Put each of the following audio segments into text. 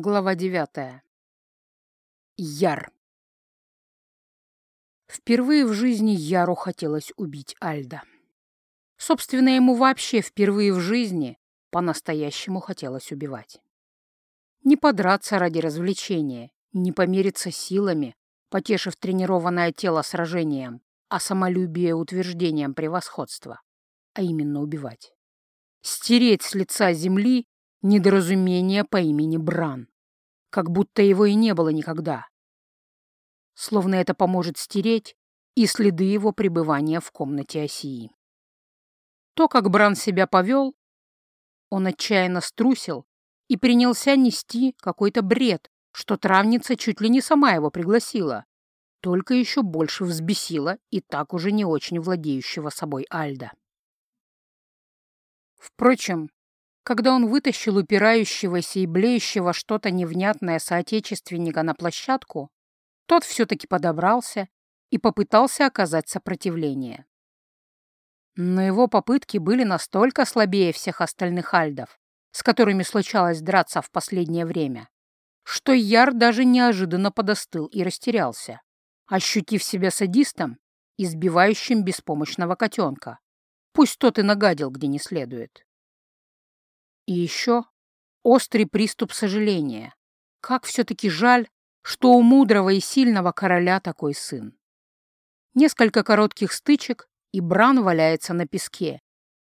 Глава девятая. Яр. Впервые в жизни Яру хотелось убить Альда. Собственно, ему вообще впервые в жизни по-настоящему хотелось убивать. Не подраться ради развлечения, не помериться силами, потешив тренированное тело сражением, а самолюбие утверждением превосходства, а именно убивать. Стереть с лица земли недоразумение по имени Бран, как будто его и не было никогда. Словно это поможет стереть и следы его пребывания в комнате Осии. То, как Бран себя повел, он отчаянно струсил и принялся нести какой-то бред, что травница чуть ли не сама его пригласила, только еще больше взбесила и так уже не очень владеющего собой Альда. Впрочем, когда он вытащил упирающегося и блеющего что-то невнятное соотечественника на площадку, тот все-таки подобрался и попытался оказать сопротивление. Но его попытки были настолько слабее всех остальных альдов, с которыми случалось драться в последнее время, что Яр даже неожиданно подостыл и растерялся, ощутив себя садистом, избивающим беспомощного котенка, пусть тот и нагадил где не следует. И еще острый приступ сожаления. Как все-таки жаль, что у мудрого и сильного короля такой сын. Несколько коротких стычек, и Бран валяется на песке,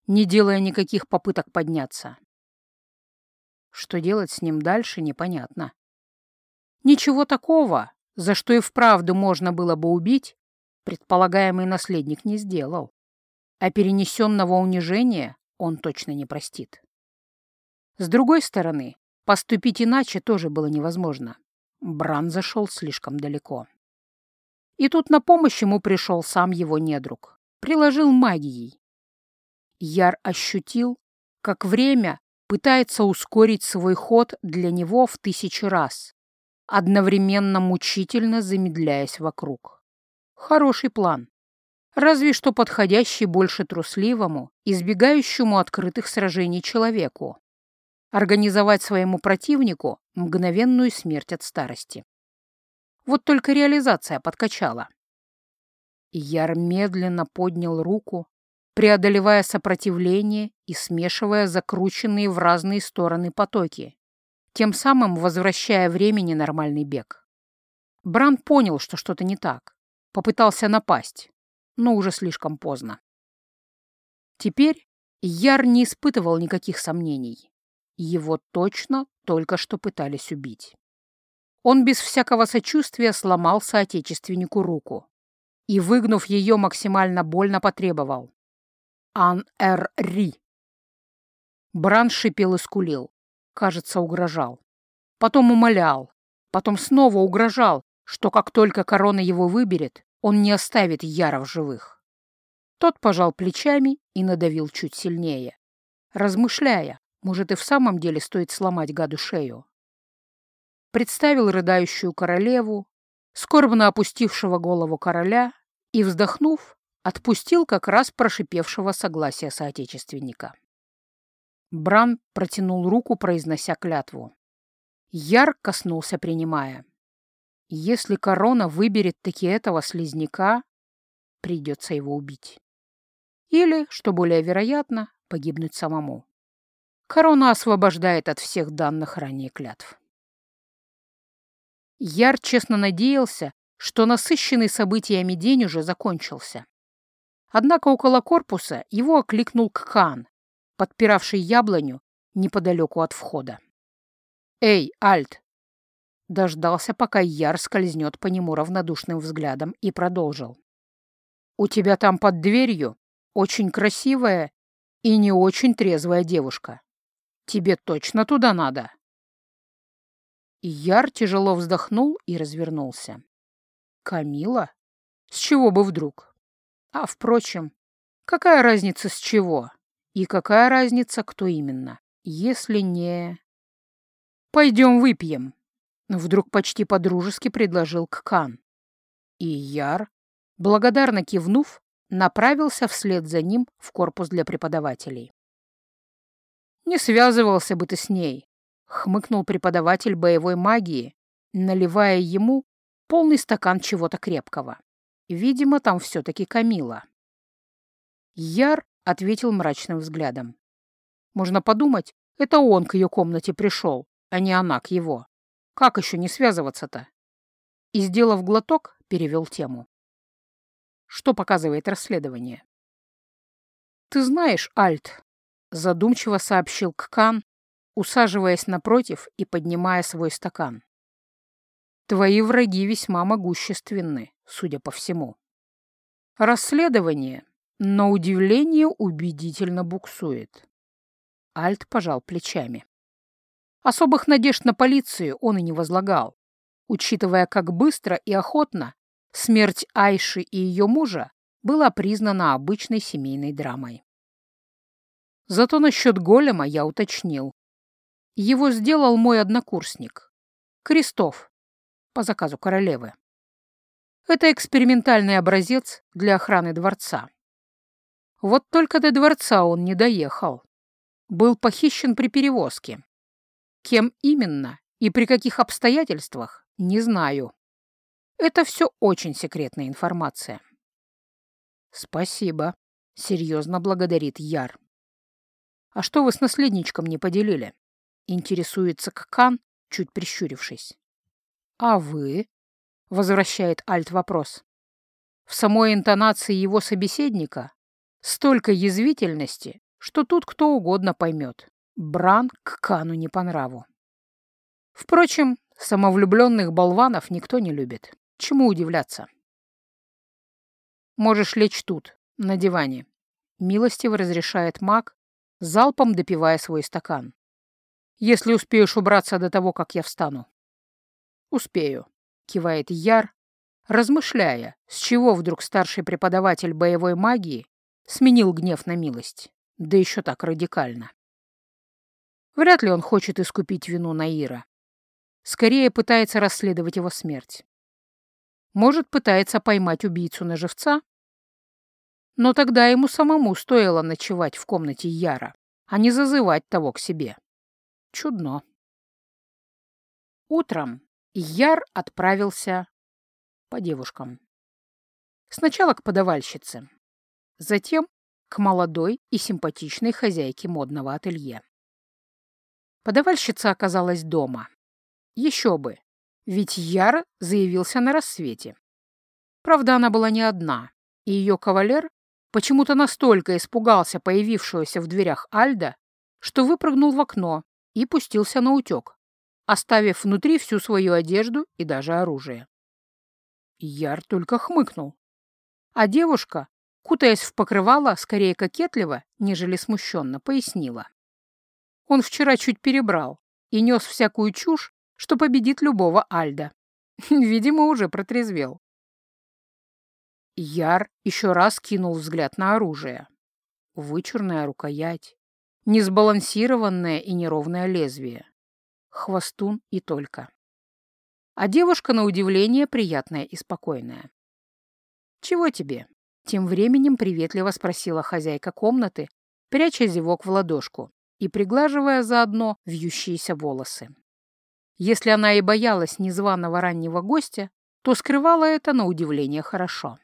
не делая никаких попыток подняться. Что делать с ним дальше, непонятно. Ничего такого, за что и вправду можно было бы убить, предполагаемый наследник не сделал. А перенесенного унижения он точно не простит. С другой стороны, поступить иначе тоже было невозможно. Бран зашел слишком далеко. И тут на помощь ему пришел сам его недруг. Приложил магией. Яр ощутил, как время пытается ускорить свой ход для него в тысячу раз, одновременно мучительно замедляясь вокруг. Хороший план. Разве что подходящий больше трусливому, избегающему открытых сражений человеку, организовать своему противнику мгновенную смерть от старости. Вот только реализация подкачала. Яр медленно поднял руку, преодолевая сопротивление и смешивая закрученные в разные стороны потоки, тем самым возвращая времени нормальный бег. Бран понял, что что-то не так, попытался напасть, но уже слишком поздно. Теперь Яр не испытывал никаких сомнений. Его точно только что пытались убить. Он без всякого сочувствия сломал соотечественнику руку и, выгнув ее, максимально больно потребовал. «Ан-эр-ри!» Бран шипел и скулил, кажется, угрожал. Потом умолял, потом снова угрожал, что как только корона его выберет, он не оставит Яра в живых. Тот пожал плечами и надавил чуть сильнее, размышляя, может, и в самом деле стоит сломать гаду шею. Представил рыдающую королеву, скорбно опустившего голову короля и, вздохнув, отпустил как раз прошипевшего согласия соотечественника. Бран протянул руку, произнося клятву. Яр коснулся, принимая. Если корона выберет таки этого слизняка, придется его убить. Или, что более вероятно, погибнуть самому. Корона освобождает от всех данных ранее клятв. Яр честно надеялся, что насыщенный событиями день уже закончился. Однако около корпуса его окликнул Кхан, подпиравший яблоню неподалеку от входа. «Эй, Альт!» Дождался, пока Яр скользнет по нему равнодушным взглядом и продолжил. «У тебя там под дверью очень красивая и не очень трезвая девушка. Тебе точно туда надо?» Яр тяжело вздохнул и развернулся. «Камила? С чего бы вдруг? А, впрочем, какая разница с чего? И какая разница, кто именно, если не...» «Пойдем выпьем», — вдруг почти подружески предложил Ккан. И Яр, благодарно кивнув, направился вслед за ним в корпус для преподавателей. Не связывался бы ты с ней. хмыкнул преподаватель боевой магии, наливая ему полный стакан чего-то крепкого. Видимо, там все-таки Камила. Яр ответил мрачным взглядом. Можно подумать, это он к ее комнате пришел, а не она к его. Как еще не связываться-то? И, сделав глоток, перевел тему. Что показывает расследование? «Ты знаешь, Альт», — задумчиво сообщил Ккан, усаживаясь напротив и поднимая свой стакан. «Твои враги весьма могущественны, судя по всему. Расследование, на удивление, убедительно буксует». Альт пожал плечами. Особых надежд на полицию он и не возлагал, учитывая, как быстро и охотно смерть Айши и ее мужа была признана обычной семейной драмой. Зато насчет голема я уточнил. Его сделал мой однокурсник, Крестов, по заказу королевы. Это экспериментальный образец для охраны дворца. Вот только до дворца он не доехал. Был похищен при перевозке. Кем именно и при каких обстоятельствах, не знаю. Это все очень секретная информация. Спасибо. Серьезно благодарит Яр. А что вы с наследничком не поделили? Интересуется Ккан, чуть прищурившись. А вы? Возвращает Альт вопрос. В самой интонации его собеседника столько язвительности, что тут кто угодно поймет. Бран к Кану не по нраву. Впрочем, самовлюбленных болванов никто не любит. Чему удивляться? Можешь лечь тут, на диване. Милостиво разрешает маг, залпом допивая свой стакан. Если успеешь убраться до того, как я встану. Успею, кивает Яр, размышляя, с чего вдруг старший преподаватель боевой магии сменил гнев на милость, да еще так радикально. Вряд ли он хочет искупить вину Наира. Скорее пытается расследовать его смерть. Может, пытается поймать убийцу на живца? Но тогда ему самому стоило ночевать в комнате Яра, а не зазывать того к себе. Чудно. Утром Яр отправился по девушкам. Сначала к подавальщице, затем к молодой и симпатичной хозяйке модного ателье. Подавальщица оказалась дома. Еще бы, ведь Яр заявился на рассвете. Правда, она была не одна, и ее кавалер почему-то настолько испугался появившегося в дверях Альда, что выпрыгнул в окно и пустился на утек, оставив внутри всю свою одежду и даже оружие. Яр только хмыкнул. А девушка, кутаясь в покрывало, скорее кокетливо, нежели смущенно, пояснила. Он вчера чуть перебрал и нес всякую чушь, что победит любого Альда. Видимо, уже протрезвел. Яр еще раз кинул взгляд на оружие. Вычурная рукоять, несбалансированное и неровное лезвие. Хвостун и только. А девушка, на удивление, приятная и спокойная. «Чего тебе?» — тем временем приветливо спросила хозяйка комнаты, пряча зевок в ладошку и приглаживая заодно вьющиеся волосы. Если она и боялась незваного раннего гостя, то скрывала это на удивление хорошо.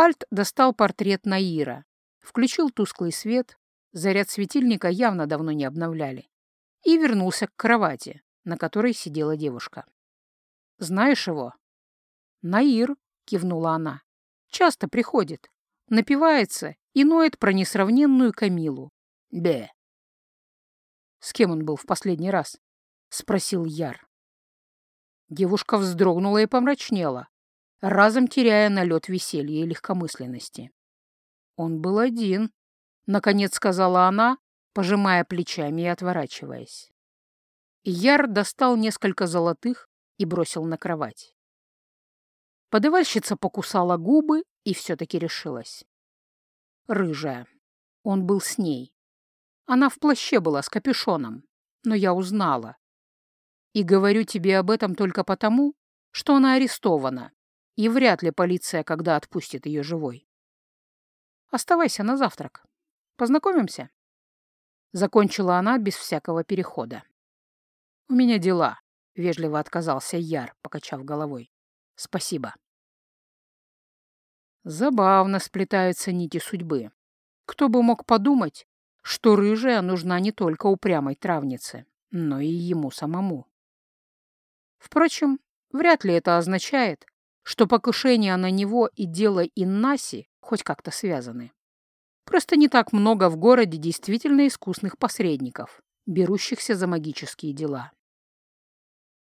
Альт достал портрет Наира, включил тусклый свет, заряд светильника явно давно не обновляли, и вернулся к кровати, на которой сидела девушка. «Знаешь его?» «Наир», — кивнула она, — «часто приходит, напивается и ноет про несравненную Камилу. Бе». С кем он был в последний раз? — спросил Яр. Девушка вздрогнула и помрачнела, разом теряя налет веселья и легкомысленности. «Он был один», — наконец сказала она, пожимая плечами и отворачиваясь. Яр достал несколько золотых и бросил на кровать. Подавальщица покусала губы и все-таки решилась. Рыжая. Он был с ней. Она в плаще была с капюшоном, но я узнала. И говорю тебе об этом только потому, что она арестована, и вряд ли полиция когда отпустит ее живой. Оставайся на завтрак. Познакомимся?» Закончила она без всякого перехода. «У меня дела», — вежливо отказался Яр, покачав головой. «Спасибо». Забавно сплетаются нити судьбы. Кто бы мог подумать, что рыжая нужна не только упрямой травнице, но и ему самому. Впрочем, вряд ли это означает, что покушение на него и дело Иннаси хоть как-то связаны. Просто не так много в городе действительно искусных посредников, берущихся за магические дела.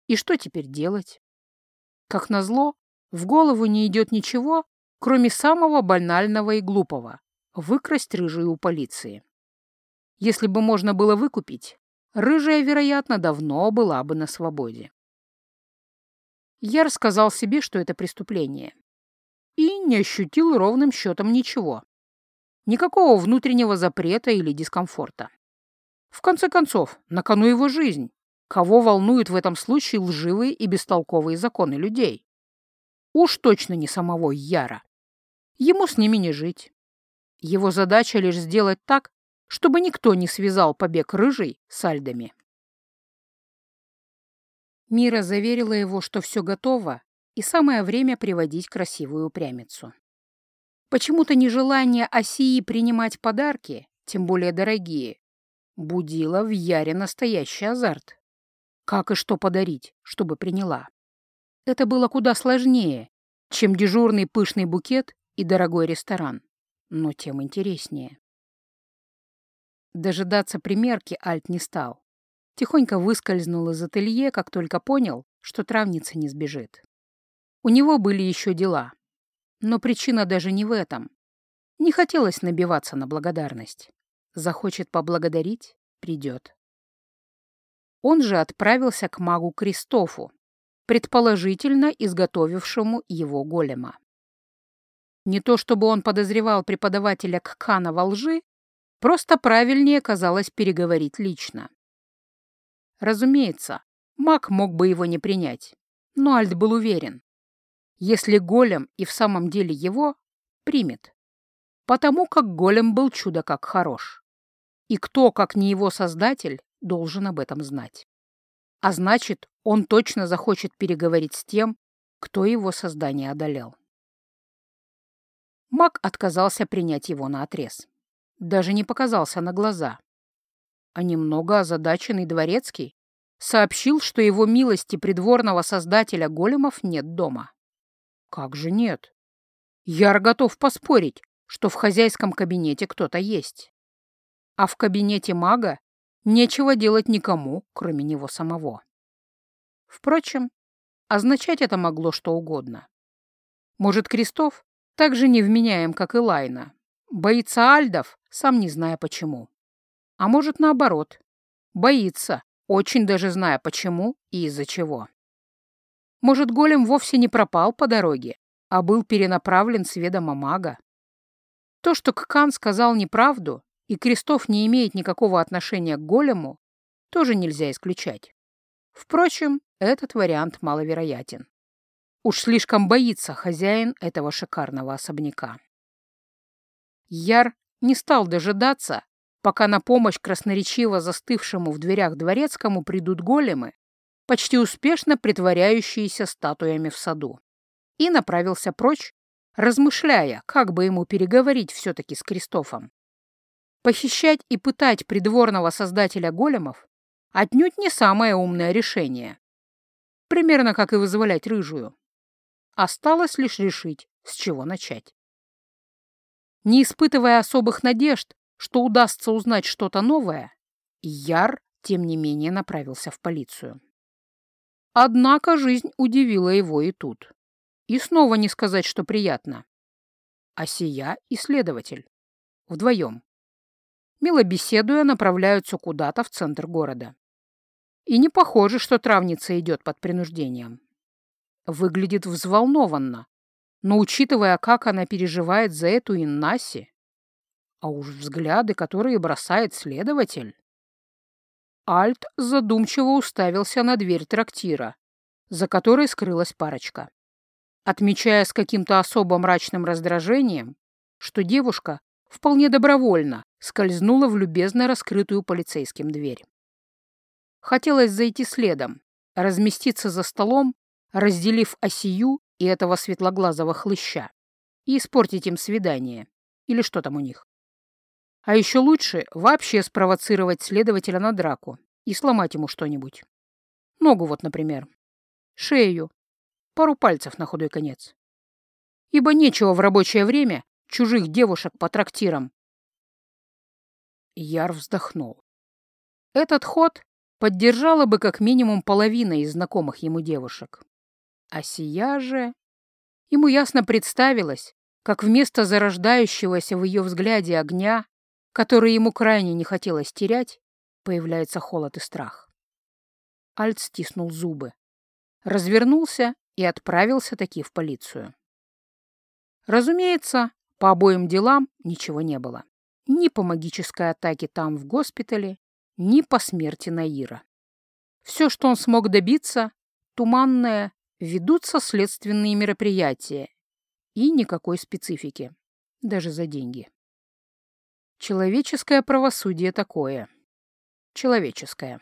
И что теперь делать? Как назло, в голову не идет ничего, кроме самого банального и глупого — выкрасть рыжую у полиции. Если бы можно было выкупить, рыжая, вероятно, давно была бы на свободе. Я рассказал себе, что это преступление, и не ощутил ровным счетом ничего. Никакого внутреннего запрета или дискомфорта. В конце концов, на кону его жизнь. Кого волнуют в этом случае лживые и бестолковые законы людей? Уж точно не самого Яра. Ему с ними не жить. Его задача лишь сделать так, чтобы никто не связал побег рыжий с альдами. Мира заверила его, что все готово, и самое время приводить красивую упрямицу. Почему-то нежелание Осии принимать подарки, тем более дорогие, будило в Яре настоящий азарт. Как и что подарить, чтобы приняла? Это было куда сложнее, чем дежурный пышный букет и дорогой ресторан, но тем интереснее. Дожидаться примерки Альт не стал. Тихонько выскользнул из ателье, как только понял, что травница не сбежит. У него были еще дела. Но причина даже не в этом. Не хотелось набиваться на благодарность. Захочет поблагодарить — придет. Он же отправился к магу Кристофу, предположительно изготовившему его голема. Не то чтобы он подозревал преподавателя Кхана во лжи, просто правильнее казалось переговорить лично. Разумеется, маг мог бы его не принять, но Альт был уверен. Если голем и в самом деле его, примет. Потому как голем был чудо как хорош. И кто, как не его создатель, должен об этом знать. А значит, он точно захочет переговорить с тем, кто его создание одолел. Маг отказался принять его на отрез. Даже не показался на глаза. А немного озадаченный дворецкий сообщил, что его милости придворного создателя големов нет дома. Как же нет? Яр готов поспорить, что в хозяйском кабинете кто-то есть. А в кабинете мага Нечего делать никому, кроме него самого. Впрочем, означать это могло что угодно. Может, Крестов так же невменяем, как и Лайна, боится альдов, сам не зная почему. А может, наоборот, боится, очень даже зная почему и из-за чего. Может, голем вовсе не пропал по дороге, а был перенаправлен с ведома мага. То, что Ккан сказал неправду, и Крестов не имеет никакого отношения к голему, тоже нельзя исключать. Впрочем, этот вариант маловероятен. Уж слишком боится хозяин этого шикарного особняка. Яр не стал дожидаться, пока на помощь красноречиво застывшему в дверях дворецкому придут големы, почти успешно притворяющиеся статуями в саду, и направился прочь, размышляя, как бы ему переговорить все-таки с Кристофом. Похищать и пытать придворного создателя големов отнюдь не самое умное решение. Примерно как и вызволять рыжую. Осталось лишь решить, с чего начать. Не испытывая особых надежд, что удастся узнать что-то новое, Яр, тем не менее, направился в полицию. Однако жизнь удивила его и тут. И снова не сказать, что приятно. А сия — исследователь. Вдвоем мило беседуя, направляются куда-то в центр города. И не похоже, что травница идет под принуждением. Выглядит взволнованно, но учитывая, как она переживает за эту Иннаси, а уж взгляды, которые бросает следователь... Альт задумчиво уставился на дверь трактира, за которой скрылась парочка, отмечая с каким-то особо мрачным раздражением, что девушка вполне добровольно скользнула в любезно раскрытую полицейским дверь. Хотелось зайти следом, разместиться за столом, разделив осию и этого светлоглазого хлыща, и испортить им свидание, или что там у них. А еще лучше вообще спровоцировать следователя на драку и сломать ему что-нибудь. Ногу вот, например. Шею. Пару пальцев на худой конец. Ибо нечего в рабочее время чужих девушек по трактирам. Яр вздохнул. Этот ход поддержала бы как минимум половина из знакомых ему девушек. А сия же... Ему ясно представилось, как вместо зарождающегося в ее взгляде огня, который ему крайне не хотелось терять, появляется холод и страх. Альт стиснул зубы, развернулся и отправился таки в полицию. Разумеется, по обоим делам ничего не было. Ни по магической атаке там, в госпитале, ни по смерти Наира. Все, что он смог добиться, туманное, ведутся следственные мероприятия и никакой специфики, даже за деньги. Человеческое правосудие такое. Человеческое.